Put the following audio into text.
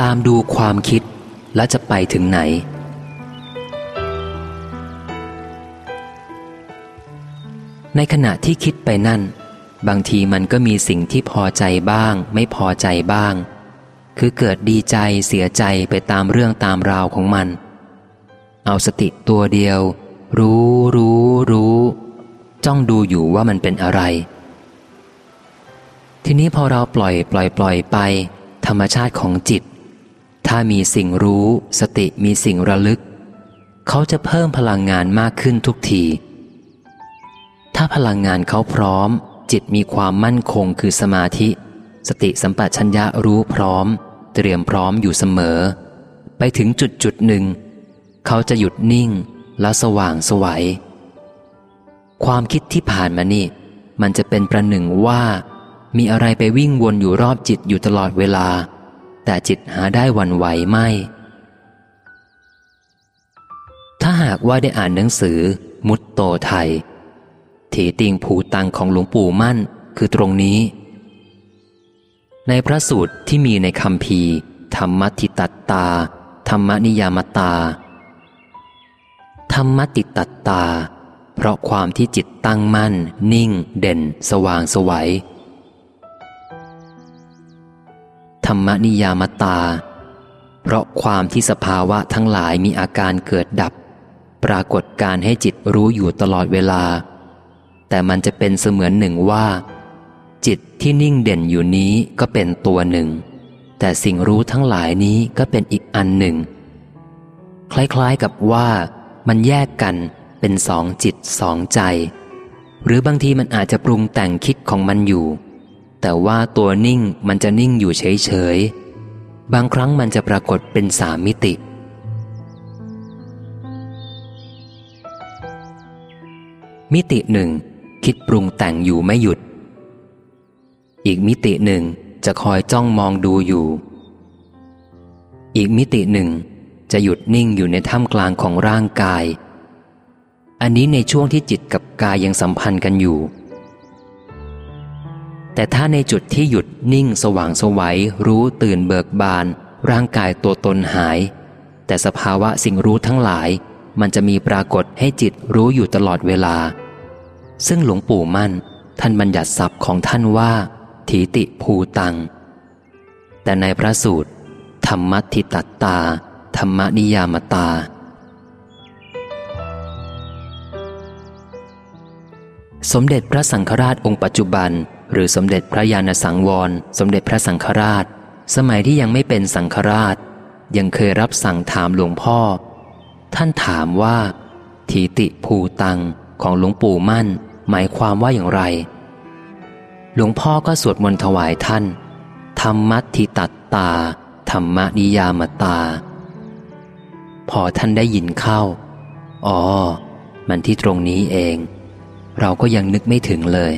ตามดูความคิดและจะไปถึงไหน ในขณะที่คิดไปนั่น บางทีมันก็มีสิ่งที่พอใจบ้าง ไม่พอใจบ้าง คือเกิดดีใจเสียใจไปตามเรื่องตามราวของมัน เอาสติตัวเดียว รู้รู้รู้ จ้องดูอยู่ว่ามันเป็นอะไร ทีนี้พอเราปล่อยปล่อยปล่อยไป ธรรมชาติของจิต ถ้ามีสิ่งรู้ สติมีสิ่งระลึก เขาจะเพิ่มพลังงานมากขึ้นทุกที ถ้าพลังงานเขาพร้อม จิตมีความมั่นคงคือสมาธิ สติสัมปชัญญะรู้พร้อม เตรียมพร้อมอยู่เสมอ ไปถึงจุดจุดหนึ่ง เขาจะหยุดนิ่งและสว่างสวัยความคิดที่ผ่านมานี่ มันจะเป็นประหนึ่งว่า มีอะไรไปวิ่งวนอยู่รอบจิตอยู่ตลอดเวลา แต่จิตหาได้วันไหวไม่ ถ้าหากว่าได้อ่านหนังสือ มุตโตไทย ถีติงผูตังของหลวงปู่มั่นคือตรงนี้ ในพระสูตรที่มีในคำพีธรรมทิตัตตา ธรรมนิยามตา ธรรมติตัตตา เพราะความที่จิตตั้งมั่น นิ่ง เด่น สว่างสวัย ธรรมนิยามตา เพราะความที่สภาวะทั้งหลายมีอาการเกิดดับ ปรากฏการให้จิตรู้อยู่ตลอดเวลา แต่มันจะเป็นเสมือนหนึ่งว่า จิตที่นิ่งเด่นอยู่นี้ก็เป็นตัวหนึ่ง แต่สิ่งรู้ทั้งหลายนี้ก็เป็นอีกอันหนึ่ง คล้ายๆกับว่ามันแยกกันเป็นสองจิตสองใจ หรือบางทีมันอาจจะปรุงแต่งคิดของมันอยู่ แต่ว่าตัวนิ่งมันจะนิ่งอยู่เฉยๆ บางครั้งมันจะปรากฏเป็นสามมิติ มิติหนึ่ง คิดปรุงแต่งอยู่ไม่หยุด อีกมิติหนึ่งจะคอยจ้องมองดูอยู่ อีกมิติหนึ่ง จะหยุดนิ่งอยู่ในท่ามกลางของร่างกาย อันนี้ในช่วงที่จิตกับกายยังสัมพันธ์กันอยู่ แต่ถ้าในจุดที่หยุดนิ่งสว่างสวัยรู้ตื่นเบิกบาน ร่างกายตัวตนหาย แต่สภาวะสิ่งรู้ทั้งหลาย มันจะมีปรากฏให้จิตรู้อยู่ตลอดเวลา ซึ่งหลวงปู่มั่น ท่านบัญญัติศัพท์ของท่านว่า ถีติภูตัง แต่ในพระสูตร ธรรมทิตัตตา ธรรมนิยามตา สมเด็จพระสังฆราชองค์ปัจจุบัน หรือสมเด็จพระยาณสังวร สมเด็จพระสังฆราช สมัยที่ยังไม่เป็นสังฆราช ยังเคยรับสั่งถามหลวงพ่อ ท่านถามว่า ทีติภูตังของหลวงปู่มั่น หมายความว่าอย่างไร หลวงพ่อก็สวดมนต์ถวายท่าน ธรรมัทิตัตตา ธรรมนิยามตา พอท่านได้ยินเข้า อ๋อ มันที่ตรงนี้เอง เราก็ยังนึกไม่ถึงเลย